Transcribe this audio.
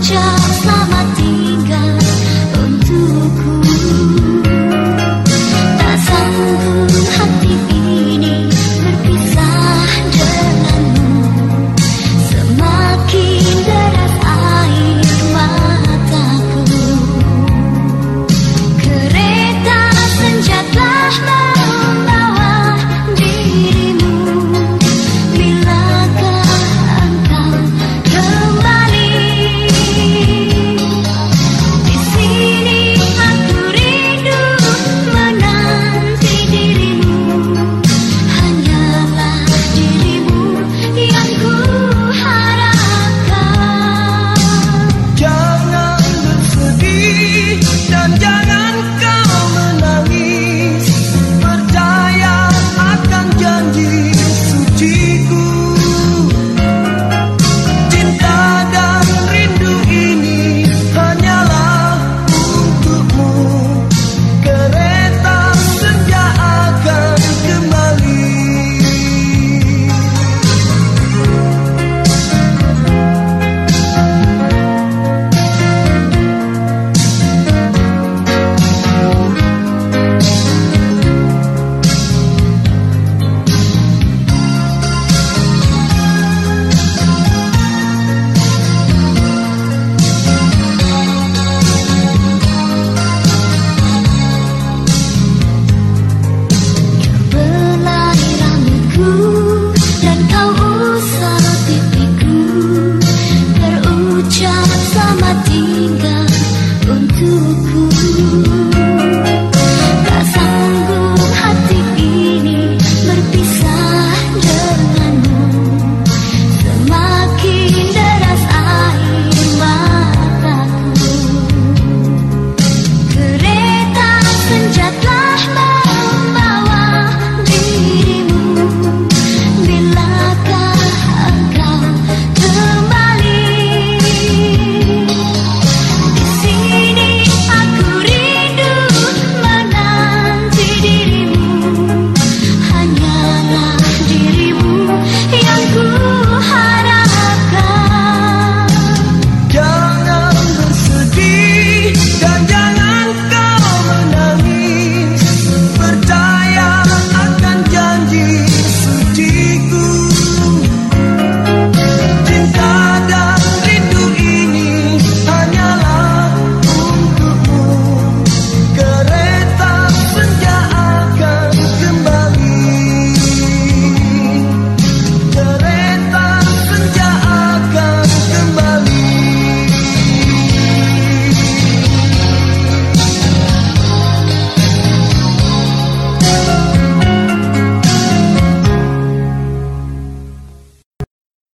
着 You.